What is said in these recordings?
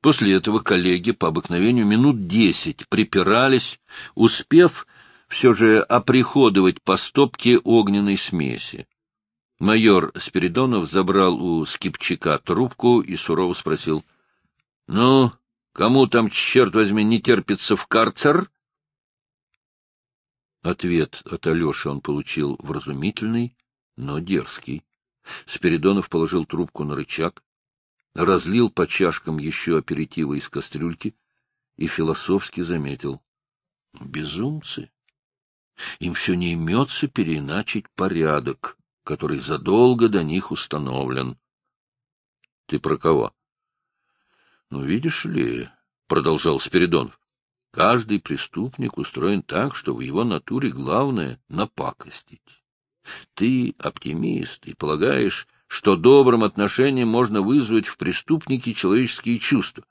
После этого коллеги по обыкновению минут десять припирались, успев все же оприходовать по стопке огненной смеси. Майор Спиридонов забрал у Скипчака трубку и сурово спросил. — Ну, кому там, черт возьми, не терпится в карцер? Ответ от Алеши он получил вразумительный, но дерзкий. Спиридонов положил трубку на рычаг, разлил по чашкам еще аперитива из кастрюльки и философски заметил. — Безумцы! Им все не имется переиначить порядок, который задолго до них установлен. — Ты про кого? — Ну, видишь ли, — продолжал Спиридонов, — каждый преступник устроен так, что в его натуре главное — напакостить. Ты оптимист и полагаешь, что добрым отношением можно вызвать в преступнике человеческие чувства,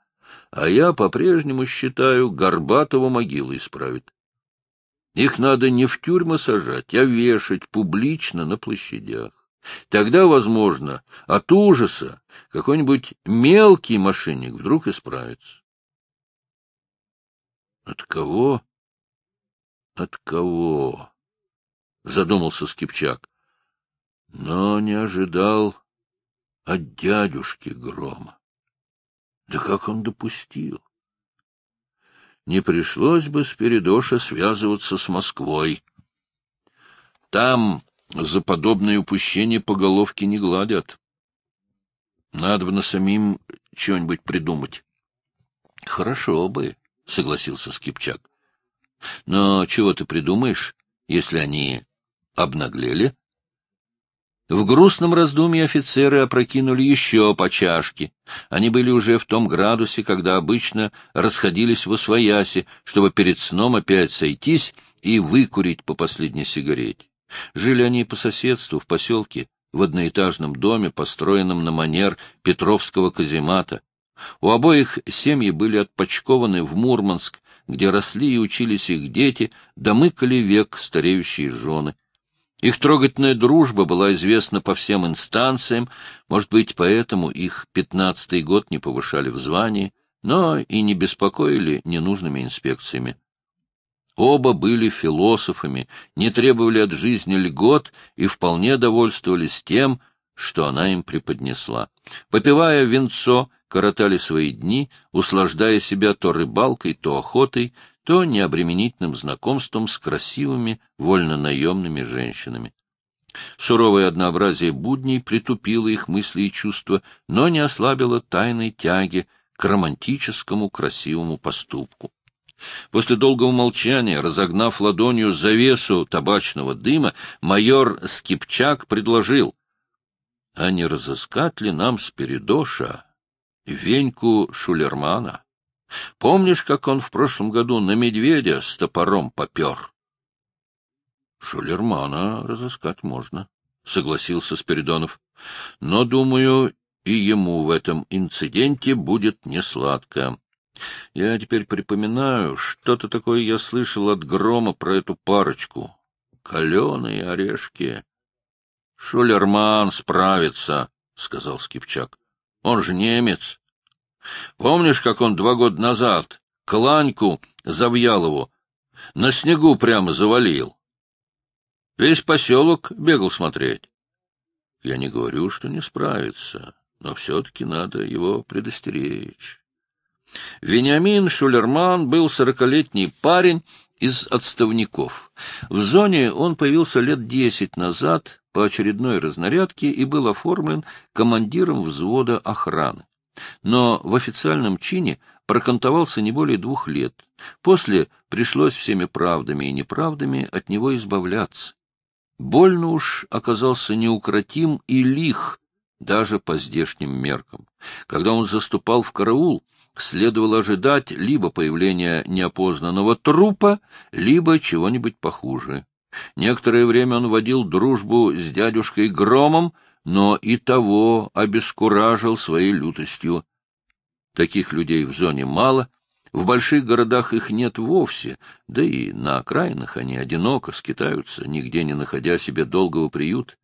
а я по-прежнему считаю, Горбатого могилы исправит. Их надо не в тюрьмы сажать, а вешать публично на площадях. Тогда, возможно, от ужаса какой-нибудь мелкий мошенник вдруг исправится. От кого? От кого? Задумался Скипчак. Но не ожидал от дядюшки Грома. Да как он допустил? не пришлось бы Спиридоша связываться с Москвой. Там за подобные упущения по головке не гладят. Надо бы на самим что-нибудь придумать. — Хорошо бы, — согласился Скипчак. — Но чего ты придумаешь, если они обнаглели? В грустном раздумье офицеры опрокинули еще по чашке. Они были уже в том градусе, когда обычно расходились в освояси, чтобы перед сном опять сойтись и выкурить по последней сигарете. Жили они по соседству, в поселке, в одноэтажном доме, построенном на манер Петровского каземата. У обоих семьи были отпочкованы в Мурманск, где росли и учились их дети, домыкали век стареющие жены. Их трогательная дружба была известна по всем инстанциям, может быть, поэтому их пятнадцатый год не повышали в звании, но и не беспокоили ненужными инспекциями. Оба были философами, не требовали от жизни льгот и вполне довольствовались тем, что она им преподнесла. Попивая венцо, коротали свои дни, услаждая себя то рыбалкой, то охотой, то необременительным знакомством с красивыми вольнонаемными женщинами. Суровое однообразие будней притупило их мысли и чувства, но не ослабило тайной тяги к романтическому красивому поступку. После долгого молчания, разогнав ладонью завесу табачного дыма, майор Скипчак предложил, — А не разыскать ли нам Спиридоша, Веньку Шулермана? Помнишь, как он в прошлом году на медведя с топором попер? — Шулермана разыскать можно, — согласился Спиридонов. — Но, думаю, и ему в этом инциденте будет несладко. Я теперь припоминаю, что-то такое я слышал от Грома про эту парочку. Каленые орешки. — Шулерман справится, — сказал Скипчак. — Он же немец. Помнишь, как он два года назад Кланьку Завьялову на снегу прямо завалил? Весь поселок бегал смотреть. Я не говорю, что не справится, но все-таки надо его предостеречь. Вениамин Шулерман был сорокалетний парень из отставников. В зоне он появился лет десять назад по очередной разнарядке и был оформлен командиром взвода охраны но в официальном чине прокантовался не более двух лет. После пришлось всеми правдами и неправдами от него избавляться. Больно уж оказался неукротим и лих, даже по здешним меркам. Когда он заступал в караул, следовало ожидать либо появления неопознанного трупа, либо чего-нибудь похуже. Некоторое время он водил дружбу с дядюшкой Громом, но и того обескуражил своей лютостью. Таких людей в зоне мало, в больших городах их нет вовсе, да и на окраинах они одиноко скитаются, нигде не находя себе долгого приюта.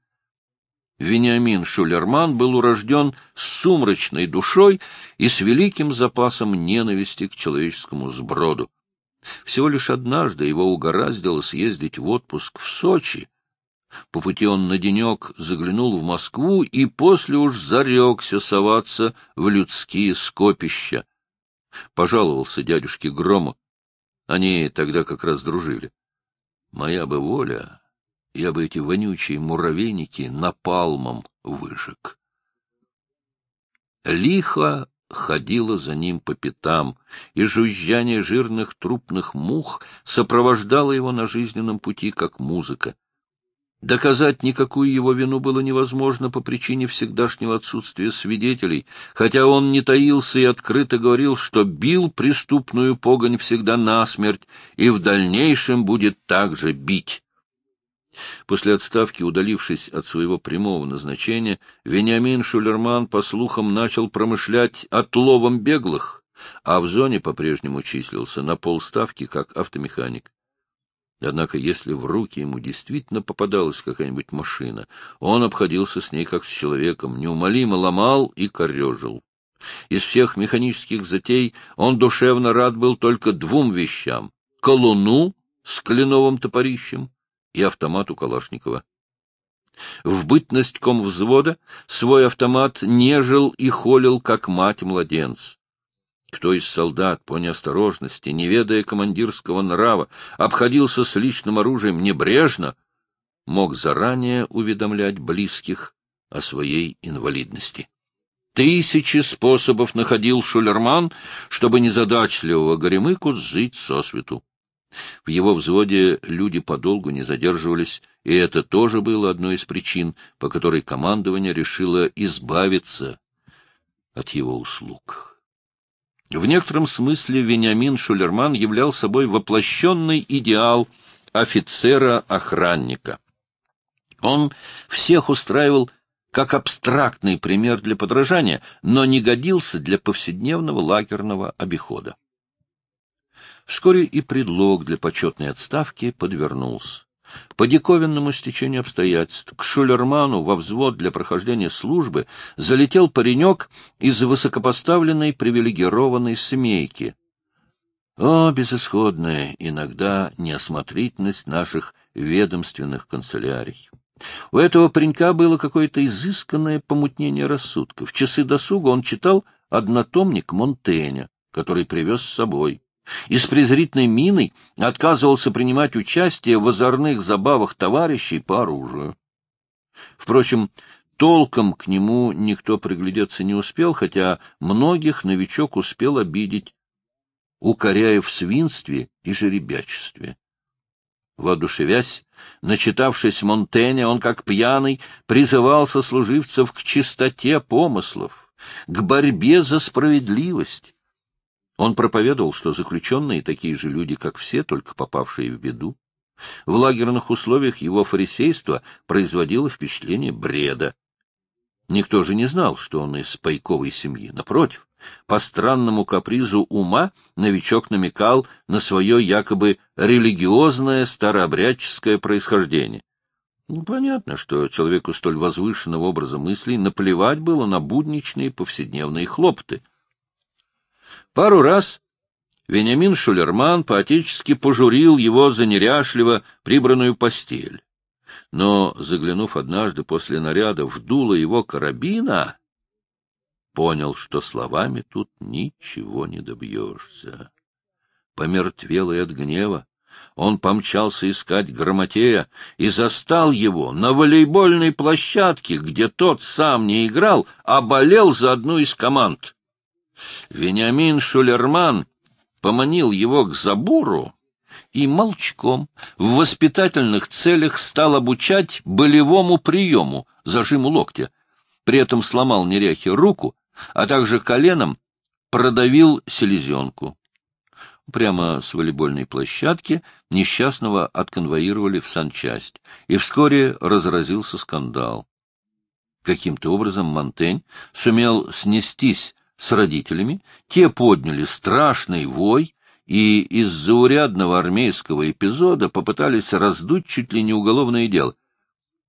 Вениамин Шулерман был урожден с сумрачной душой и с великим запасом ненависти к человеческому сброду. Всего лишь однажды его угораздило съездить в отпуск в Сочи. По пути он на денек заглянул в Москву и после уж зарекся соваться в людские скопища. Пожаловался дядюшке Грому. Они тогда как раз дружили. Моя бы воля, я бы эти вонючие муравейники напалмом выжег. Лихо ходила за ним по пятам, и жужжание жирных трупных мух сопровождало его на жизненном пути, как музыка. Доказать никакую его вину было невозможно по причине всегдашнего отсутствия свидетелей, хотя он не таился и открыто говорил, что бил преступную погонь всегда насмерть и в дальнейшем будет также бить. После отставки, удалившись от своего прямого назначения, Вениамин Шулерман, по слухам, начал промышлять отловом беглых, а в зоне по-прежнему числился на полставки как автомеханик. Однако, если в руки ему действительно попадалась какая-нибудь машина, он обходился с ней как с человеком, неумолимо ломал и корежил. Из всех механических затей он душевно рад был только двум вещам — колуну с кленовым топорищем и автомату Калашникова. В бытность комвзвода свой автомат нежил и холил, как мать-младенц. Кто из солдат по неосторожности, не ведая командирского нрава, обходился с личным оружием небрежно, мог заранее уведомлять близких о своей инвалидности. Тысячи способов находил Шулерман, чтобы незадачливого горемыку сжить сосвету. В его взводе люди подолгу не задерживались, и это тоже было одной из причин, по которой командование решило избавиться от его услуг. В некотором смысле Вениамин Шулерман являл собой воплощенный идеал офицера-охранника. Он всех устраивал как абстрактный пример для подражания, но не годился для повседневного лагерного обихода. Вскоре и предлог для почетной отставки подвернулся. По диковинному стечению обстоятельств к Шулерману во взвод для прохождения службы залетел паренек из высокопоставленной привилегированной семейки. О, безысходная иногда неосмотрительность наших ведомственных канцелярий! У этого паренька было какое-то изысканное помутнение рассудка. В часы досуга он читал однотомник Монтеня, который привез с собой и с презрительной миной отказывался принимать участие в озорных забавах товарищей по оружию. Впрочем, толком к нему никто приглядеться не успел, хотя многих новичок успел обидеть, укоряя в свинстве и жеребячестве. Воодушевясь, начитавшись Монтеня, он, как пьяный, призывал сослуживцев к чистоте помыслов, к борьбе за справедливость, он проповедовал, что заключенные такие же люди, как все, только попавшие в беду. В лагерных условиях его фарисейство производило впечатление бреда. Никто же не знал, что он из пайковой семьи. Напротив, по странному капризу ума новичок намекал на свое якобы религиозное старообрядческое происхождение. Ну, понятно, что человеку столь возвышенного образа мыслей наплевать было на будничные повседневные хлопоты — Пару раз Вениамин Шулерман поотечески пожурил его за неряшливо прибранную постель. Но, заглянув однажды после наряда в дуло его карабина, понял, что словами тут ничего не добьешься. Помертвелый от гнева, он помчался искать Грамотея и застал его на волейбольной площадке, где тот сам не играл, а болел за одну из команд. Вениамин Шулерман поманил его к забору и молчком в воспитательных целях стал обучать болевому приему, зажиму локтя. При этом сломал неряхе руку, а также коленом продавил селезенку. Прямо с волейбольной площадки несчастного отконвоировали в санчасть, и вскоре разразился скандал. Каким-то образом Монтень сумел снестись с родителями, те подняли страшный вой и из заурядного армейского эпизода попытались раздуть чуть ли не уголовное дело.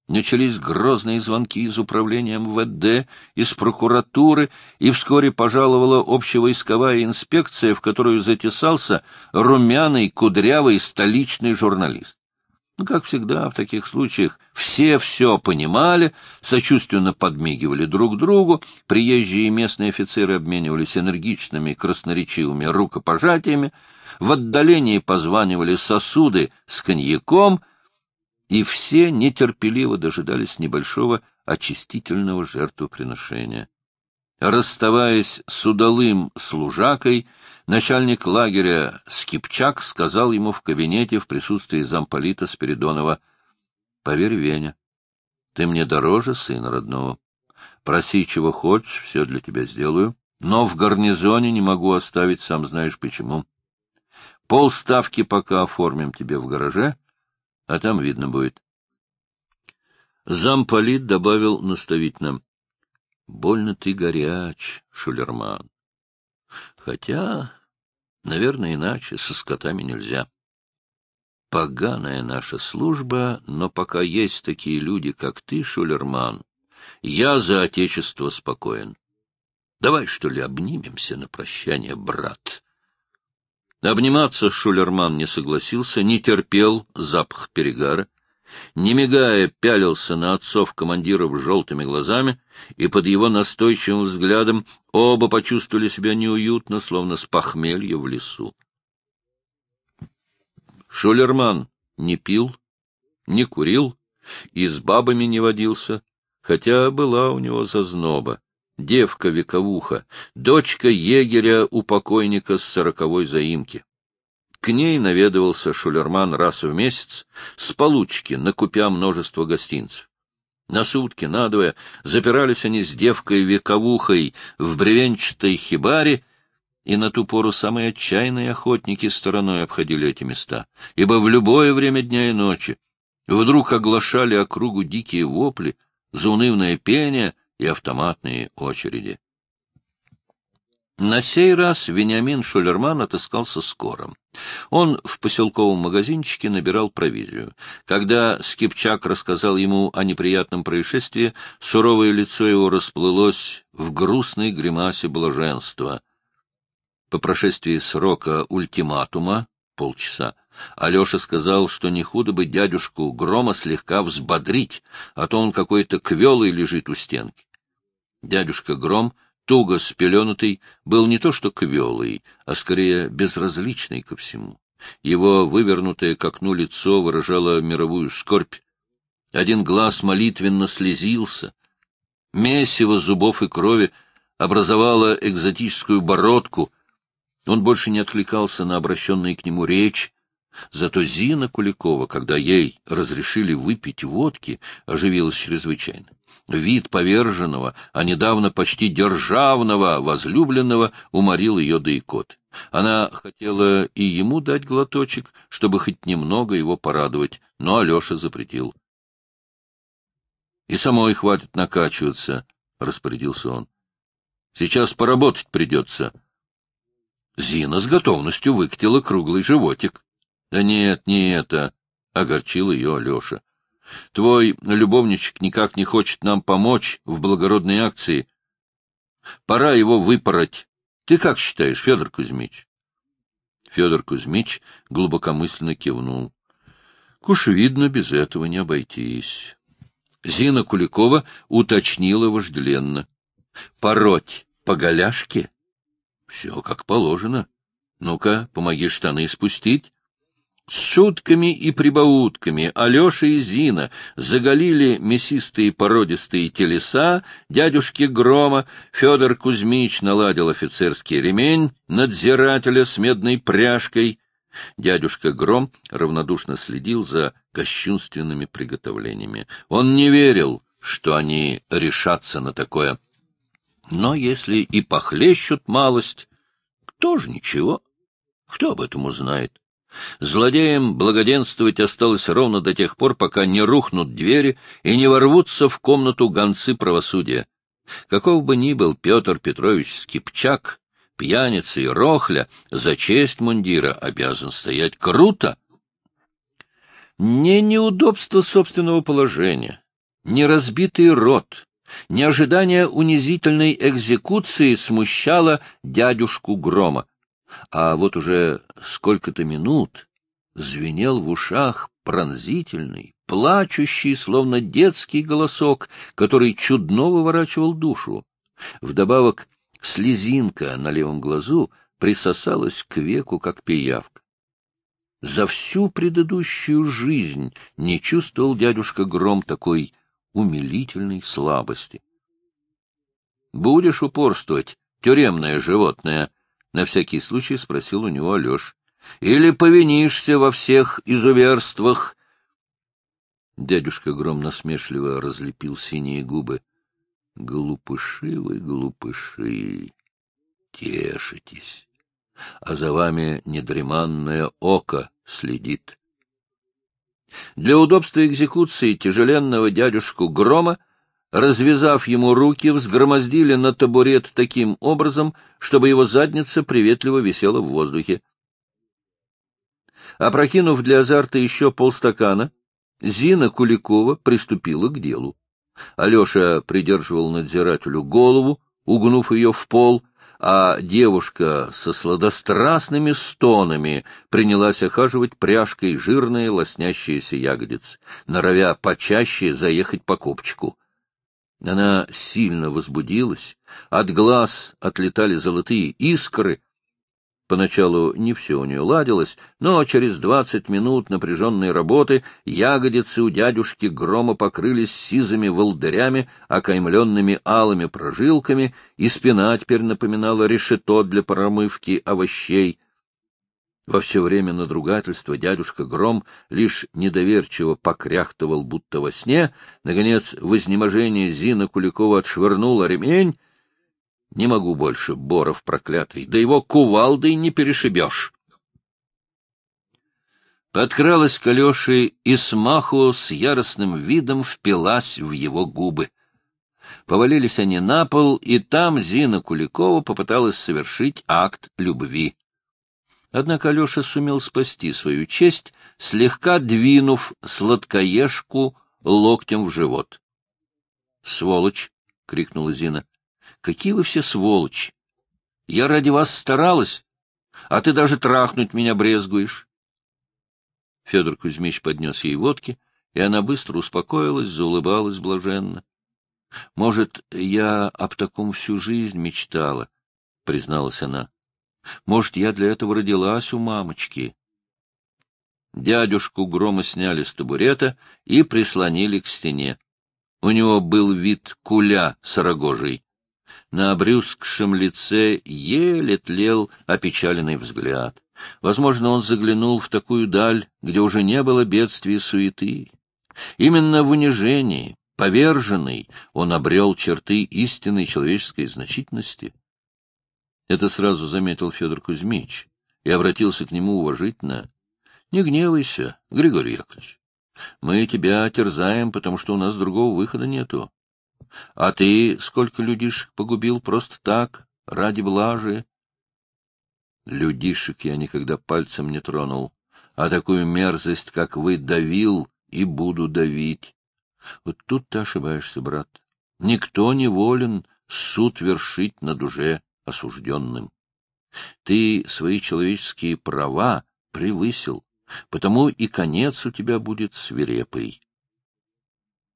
Начались грозные звонки из управления МВД, из прокуратуры, и вскоре пожаловала общевойсковая инспекция, в которую затесался румяный, кудрявый столичный журналист. Ну, как всегда в таких случаях, все все понимали, сочувственно подмигивали друг другу, приезжие и местные офицеры обменивались энергичными красноречивыми рукопожатиями, в отдалении позванивали сосуды с коньяком — и все нетерпеливо дожидались небольшого очистительного жертвоприношения. Расставаясь с удалым служакой, начальник лагеря Скипчак сказал ему в кабинете в присутствии замполита Спиридонова, — Поверь, Веня, ты мне дороже сына родного. Проси, чего хочешь, все для тебя сделаю, но в гарнизоне не могу оставить, сам знаешь почему. Полставки пока оформим тебе в гараже, а там видно будет. Замполит добавил наставительно. — Больно ты горяч, Шулерман. Хотя, наверное, иначе со скотами нельзя. Поганая наша служба, но пока есть такие люди, как ты, Шулерман, я за отечество спокоен. Давай, что ли, обнимемся на прощание, брат. Обниматься Шулерман не согласился, не терпел запах перегара, не мигая, пялился на отцов командиров желтыми глазами, и под его настойчивым взглядом оба почувствовали себя неуютно, словно с похмелья в лесу. Шулерман не пил, не курил и с бабами не водился, хотя была у него зазноба девка-вековуха, дочка егеря у покойника с сороковой заимки. К ней наведывался Шулерман раз в месяц с получки, накупя множество гостинцев. На сутки, надвое, запирались они с девкой-вековухой в бревенчатой хибаре, и на ту пору самые отчаянные охотники стороной обходили эти места, ибо в любое время дня и ночи вдруг оглашали округу дикие вопли, заунывное пение — и автоматные очереди. На сей раз Вениамин Шулерман отыскался скоро. Он в поселковом магазинчике набирал провизию. Когда Скипчак рассказал ему о неприятном происшествии, суровое лицо его расплылось в грустной гримасе блаженства. По прошествии срока ультиматума, полчаса, Алеша сказал, что не худо бы дядюшку Грома слегка взбодрить, а то он какой-то квелый лежит у стенки. Дядюшка Гром, туго спеленутый, был не то что квелый, а скорее безразличный ко всему. Его вывернутое к окну лицо выражало мировую скорбь. Один глаз молитвенно слезился. Месиво зубов и крови образовало экзотическую бородку. Он больше не откликался на обращенные к нему речь. Зато Зина Куликова, когда ей разрешили выпить водки, оживилась чрезвычайно. Вид поверженного, а недавно почти державного возлюбленного уморил ее до икот. Она хотела и ему дать глоточек, чтобы хоть немного его порадовать, но Алеша запретил. — И самой хватит накачиваться, — распорядился он. — Сейчас поработать придется. Зина с готовностью выкатила круглый животик. — Да нет, не это, — огорчил ее Алеша. Твой любовничек никак не хочет нам помочь в благородной акции. Пора его выпороть. Ты как считаешь, Федор Кузьмич? Федор Кузьмич глубокомысленно кивнул. Куш, видно, без этого не обойтись. Зина Куликова уточнила вожделенно. — Пороть по голяшке? — Все как положено. Ну-ка, помоги штаны спустить. С шутками и прибаутками Алеша и Зина заголили мясистые породистые телеса дядюшки Грома, Федор Кузьмич наладил офицерский ремень надзирателя с медной пряжкой. Дядюшка Гром равнодушно следил за кощунственными приготовлениями. Он не верил, что они решатся на такое. Но если и похлещут малость, кто же ничего? Кто об этом узнает? Злодеям благоденствовать осталось ровно до тех пор, пока не рухнут двери и не ворвутся в комнату гонцы правосудия. Каков бы ни был Петр Петрович Скипчак, пьяница и рохля, за честь мундира обязан стоять круто. Не неудобство собственного положения, ни разбитый рот, ни ожидание унизительной экзекуции смущало дядюшку Грома. А вот уже сколько-то минут звенел в ушах пронзительный, плачущий, словно детский голосок, который чудно выворачивал душу. Вдобавок слезинка на левом глазу присосалась к веку, как пиявка. За всю предыдущую жизнь не чувствовал дядюшка Гром такой умилительной слабости. — Будешь упорствовать, тюремное животное? — на всякий случай спросил у него Алеш. — Или повинишься во всех изуверствах? Дядюшка Гром насмешливо разлепил синие губы. — Глупыши вы, глупыши, тешитесь а за вами недреманное око следит. Для удобства экзекуции тяжеленного дядюшку Грома, развязав ему руки, взгромоздили на табурет таким образом, чтобы его задница приветливо висела в воздухе. Опрокинув для азарта еще полстакана, Зина Куликова приступила к делу. Алеша придерживал надзирателю голову, угнув ее в пол, а девушка со сладострастными стонами принялась охаживать пряжкой жирные лоснящиеся ягодицы, норовя почаще заехать по копчику. Она сильно возбудилась, от глаз отлетали золотые искры, Поначалу не все у нее ладилось, но через двадцать минут напряженной работы ягодицы у дядюшки грома покрылись сизыми волдырями, окаймленными алыми прожилками, и спина теперь напоминала решето для промывки овощей. Во все время надругательства дядюшка Гром лишь недоверчиво покряхтывал, будто во сне. Наконец, в изнеможении Зина Куликова отшвырнула ремень, не могу больше, Боров проклятый, да его кувалдой не перешибешь. Подкралась к Алёше и смаху с яростным видом впилась в его губы. Повалились они на пол, и там Зина Куликова попыталась совершить акт любви. Однако Алеша сумел спасти свою честь, слегка двинув сладкоежку локтем в живот. — Сволочь! — крикнула Зина. Какие вы все сволочи! Я ради вас старалась, а ты даже трахнуть меня брезгуешь. Федор Кузьмич поднес ей водки, и она быстро успокоилась, заулыбалась блаженно. — Может, я об таком всю жизнь мечтала, — призналась она. — Может, я для этого родилась у мамочки. Дядюшку грома сняли с табурета и прислонили к стене. У него был вид куля с рогожей на обрюзгшем лице еле тлел опечаленный взгляд. Возможно, он заглянул в такую даль, где уже не было бедствий и суеты. Именно в унижении, поверженный, он обрел черты истинной человеческой значительности. Это сразу заметил Федор Кузьмич и обратился к нему уважительно. — Не гневайся, Григорий Яковлевич. Мы тебя терзаем, потому что у нас другого выхода нету. А ты сколько людишек погубил просто так, ради блажи? Людишек я никогда пальцем не тронул, а такую мерзость, как вы, давил и буду давить. Вот тут ты ошибаешься, брат. Никто не волен суд вершить на душе осужденным. Ты свои человеческие права превысил, потому и конец у тебя будет свирепый.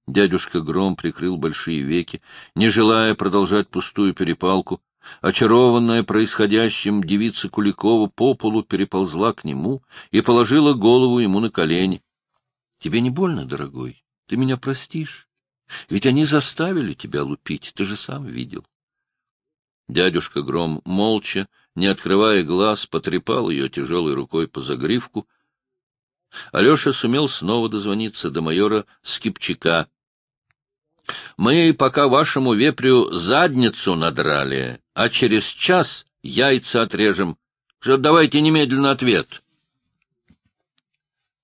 Дядюшка Гром прикрыл большие веки, не желая продолжать пустую перепалку. Очарованная происходящим, девица Куликова по полу переползла к нему и положила голову ему на колени. — Тебе не больно, дорогой? Ты меня простишь? Ведь они заставили тебя лупить, ты же сам видел. Дядюшка Гром молча, не открывая глаз, потрепал ее тяжелой рукой по загривку. Алеша сумел снова дозвониться до майора Скипчака, мы пока вашему вепрю задницу надрали, а через час яйца отрежем. Давайте немедленно ответ.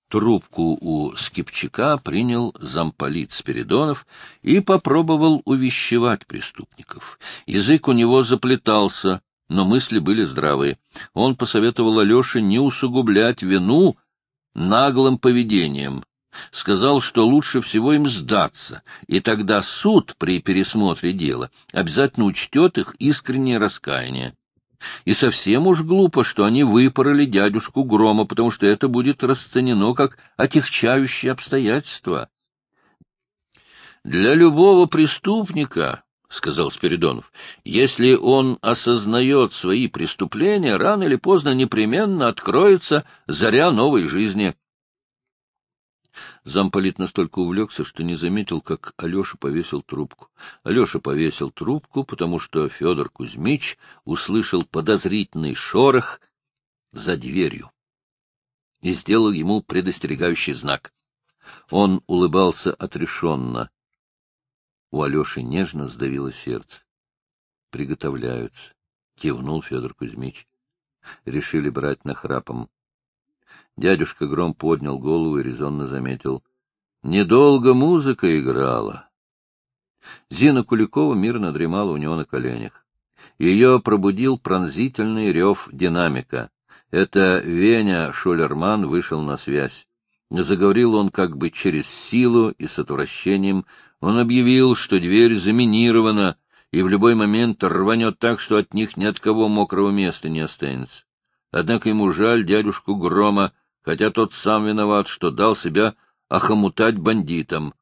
Трубку у Скипчака принял замполит Спиридонов и попробовал увещевать преступников. Язык у него заплетался, но мысли были здравые. Он посоветовал Алёше не усугублять вину наглым поведением, сказал, что лучше всего им сдаться, и тогда суд при пересмотре дела обязательно учтет их искреннее раскаяние. И совсем уж глупо, что они выпороли дядюшку Грома, потому что это будет расценено как отягчающее обстоятельство. Для любого преступника, — сказал Спиридонов, — если он осознает свои преступления, рано или поздно непременно откроется заря новой жизни. Замполит настолько увлекся, что не заметил, как Алеша повесил трубку. Алеша повесил трубку, потому что Федор Кузьмич услышал подозрительный шорох за дверью и сделал ему предостерегающий знак. Он улыбался отрешенно. У Алеши нежно сдавило сердце. Приготовляются, — кивнул Федор Кузьмич. Решили брать нахрапом. Дядюшка Гром поднял голову и резонно заметил. Недолго музыка играла. Зина Куликова мирно дремала у него на коленях. Ее пробудил пронзительный рев динамика. Это Веня Шулерман вышел на связь. Заговорил он как бы через силу и с отвращением. Он объявил, что дверь заминирована, и в любой момент рванет так, что от них ни от кого мокрого места не останется. Однако ему жаль дядюшку Грома, хотя тот сам виноват, что дал себя охомутать бандитам.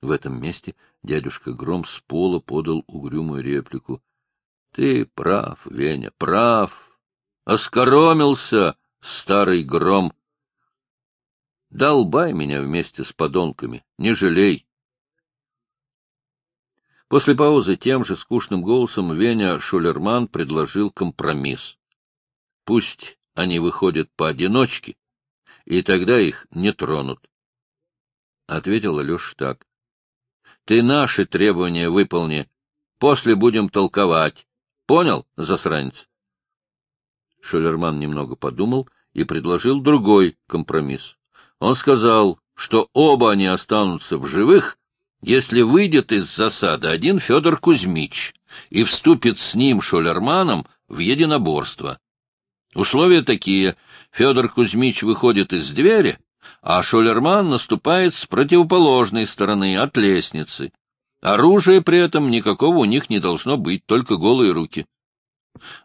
В этом месте дядюшка Гром с пола подал угрюмую реплику. — Ты прав, Веня, прав. Оскоромился старый Гром. Долбай меня вместе с подонками, не жалей. После паузы тем же скучным голосом Веня Шулерман предложил компромисс. Пусть они выходят поодиночке, и тогда их не тронут. Ответил Алеша так. — Ты наши требования выполни, после будем толковать. Понял, засранец? Шулерман немного подумал и предложил другой компромисс. Он сказал, что оба они останутся в живых, если выйдет из засады один Федор Кузьмич и вступит с ним, Шулерманом, в единоборство. Условия такие. Федор Кузьмич выходит из двери, а Шулерман наступает с противоположной стороны, от лестницы. Оружия при этом никакого у них не должно быть, только голые руки.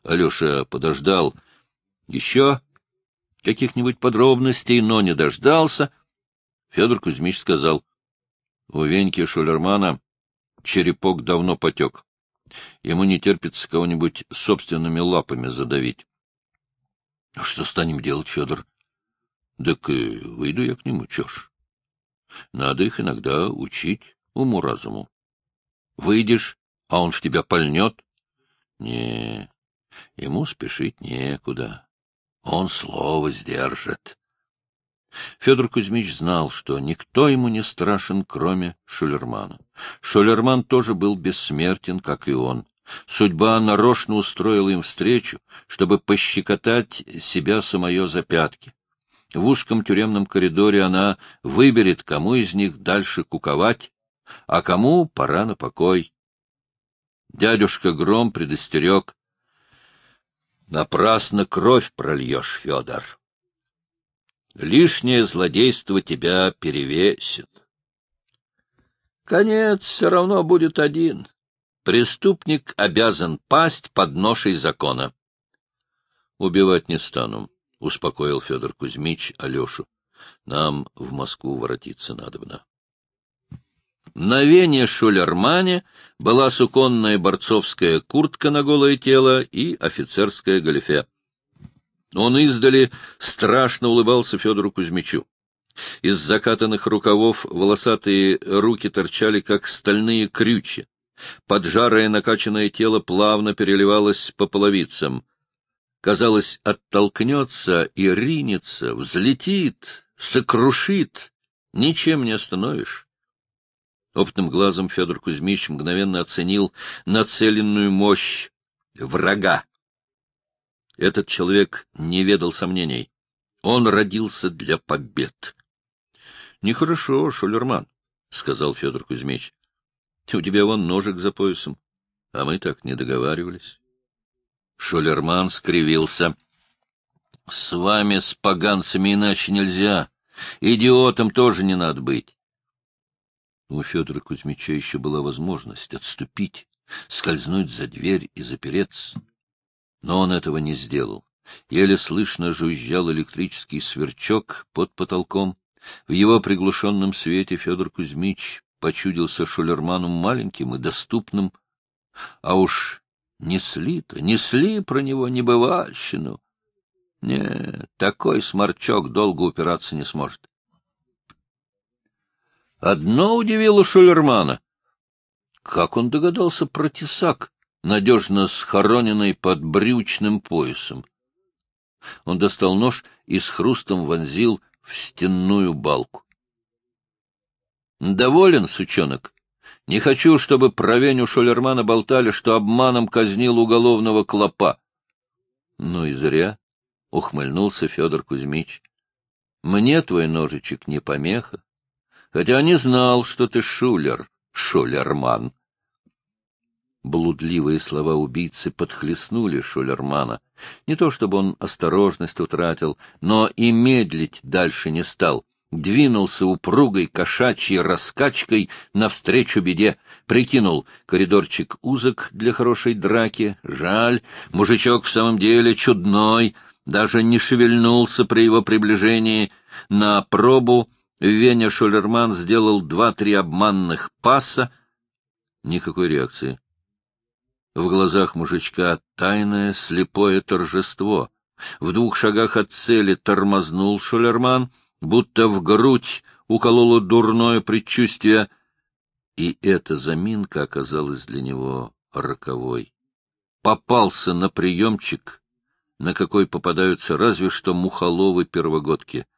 Алеша подождал еще каких-нибудь подробностей, но не дождался. Федор Кузьмич сказал, — у Веньки Шулермана черепок давно потек. Ему не терпится кого-нибудь собственными лапами задавить. — Что станем делать, Федор? — Так выйду я к нему, чё ж. Надо их иногда учить уму-разуму. Выйдешь, а он в тебя пальнет? Не, ему спешить некуда. Он слово сдержит. Федор Кузьмич знал, что никто ему не страшен, кроме Шулермана. Шулерман тоже был бессмертен, как и он. Судьба нарочно устроила им встречу, чтобы пощекотать себя самое за пятки. В узком тюремном коридоре она выберет, кому из них дальше куковать, а кому пора на покой. Дядюшка Гром предостерег. Напрасно кровь прольешь, Федор. Лишнее злодейство тебя перевесит. Конец все равно будет один. Преступник обязан пасть под ношей закона. — Убивать не стану, — успокоил Федор Кузьмич Алешу. — Нам в Москву воротиться надобно. На Вене Шулермане была суконная борцовская куртка на голое тело и офицерская галифе. Он издали страшно улыбался Федору Кузьмичу. Из закатанных рукавов волосатые руки торчали, как стальные крючья. Поджарое накачанное тело плавно переливалось по половицам. Казалось, оттолкнется и ринется, взлетит, сокрушит. Ничем не остановишь. Опытным глазом Федор Кузьмич мгновенно оценил нацеленную мощь врага. Этот человек не ведал сомнений. Он родился для побед. — Нехорошо, Шулерман, — сказал Федор Кузьмич. У тебя вон ножик за поясом, а мы так не договаривались. Шулерман скривился. — С вами, с поганцами, иначе нельзя. Идиотом тоже не надо быть. У Федора Кузьмича еще была возможность отступить, скользнуть за дверь и запереться. Но он этого не сделал. Еле слышно жужжал электрический сверчок под потолком. В его приглушенном свете Федор Кузьмич почудился Шулерману маленьким и доступным. А уж несли-то, несли про него небывальщину. Нет, такой сморчок долго упираться не сможет. Одно удивило Шулермана. Как он догадался про тесак, надежно схороненный под брючным поясом? Он достал нож и с хрустом вонзил в стенную балку. — Доволен, сучонок? Не хочу, чтобы про Веню Шулермана болтали, что обманом казнил уголовного клопа. — Ну и зря, — ухмыльнулся Федор Кузьмич. — Мне твой ножичек не помеха хотя не знал, что ты шулер, шулерман. Блудливые слова убийцы подхлестнули Шулермана. Не то чтобы он осторожность утратил, но и медлить дальше не стал. Двинулся упругой кошачьей раскачкой навстречу беде. Прикинул, коридорчик узок для хорошей драки. Жаль, мужичок в самом деле чудной, даже не шевельнулся при его приближении. На пробу Веня Шулерман сделал два-три обманных паса. Никакой реакции. В глазах мужичка тайное слепое торжество. В двух шагах от цели тормознул Шулерман, будто в грудь укололо дурное предчувствие, и эта заминка оказалась для него роковой. Попался на приемчик, на какой попадаются разве что мухоловы первогодки —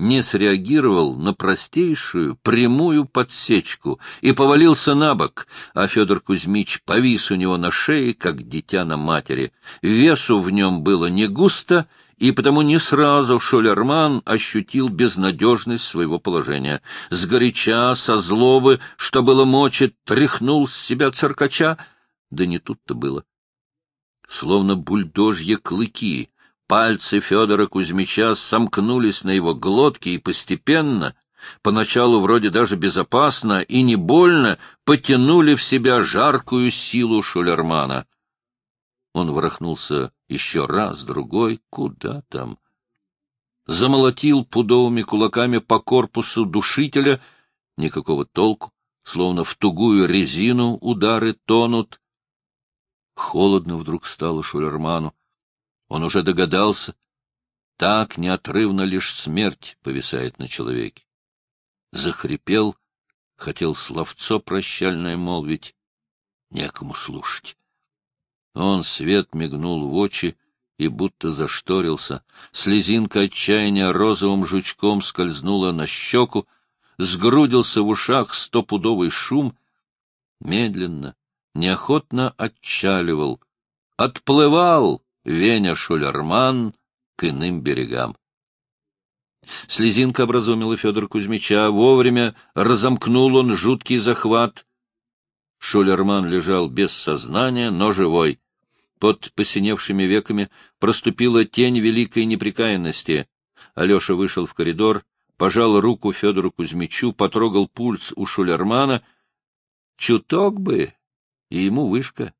не среагировал на простейшую прямую подсечку и повалился на бок, а Федор Кузьмич повис у него на шее, как дитя на матери. Весу в нем было не густо, и потому не сразу Шулерман ощутил безнадежность своего положения. Сгоряча, со злобы, что было мочи, тряхнул с себя циркача, да не тут-то было. Словно бульдожье клыки Пальцы Федора Кузьмича сомкнулись на его глотке и постепенно, поначалу вроде даже безопасно и не больно, потянули в себя жаркую силу Шулермана. Он ворохнулся еще раз, другой, куда там? Замолотил пудовыми кулаками по корпусу душителя, никакого толку, словно в тугую резину удары тонут. Холодно вдруг стало Шулерману. Он уже догадался. Так неотрывно лишь смерть повисает на человеке. Захрипел, хотел словцо прощальное молвить. Некому слушать. Он свет мигнул в очи и будто зашторился. Слезинка отчаяния розовым жучком скользнула на щеку, сгрудился в ушах стопудовый шум, медленно, неохотно отчаливал, отплывал Веня Шулерман к иным берегам. Слезинка образумила Федора Кузьмича. Вовремя разомкнул он жуткий захват. Шулерман лежал без сознания, но живой. Под посиневшими веками проступила тень великой неприкаянности. Алеша вышел в коридор, пожал руку Федору Кузьмичу, потрогал пульс у Шулермана. Чуток бы, и ему вышка.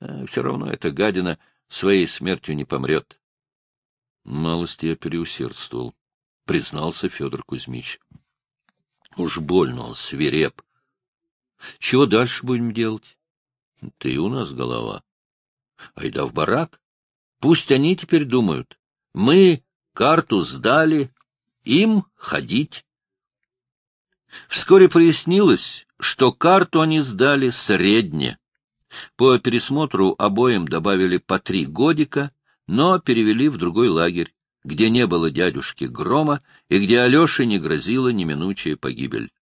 А все равно эта гадина своей смертью не помрет. Малость я переусердствовал, — признался Федор Кузьмич. Уж больно он свиреп. Чего дальше будем делать? Ты у нас голова. Айда в барак. Пусть они теперь думают. Мы карту сдали, им ходить. Вскоре прояснилось, что карту они сдали средне. По пересмотру обоим добавили по три годика, но перевели в другой лагерь, где не было дядюшки Грома и где Алёше не грозила неминучая погибель.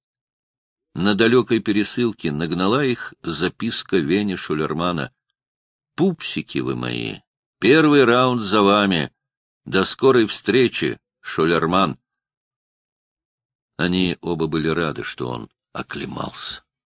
На далекой пересылке нагнала их записка Вени Шулермана. «Пупсики вы мои! Первый раунд за вами! До скорой встречи, Шулерман!» Они оба были рады, что он оклемался.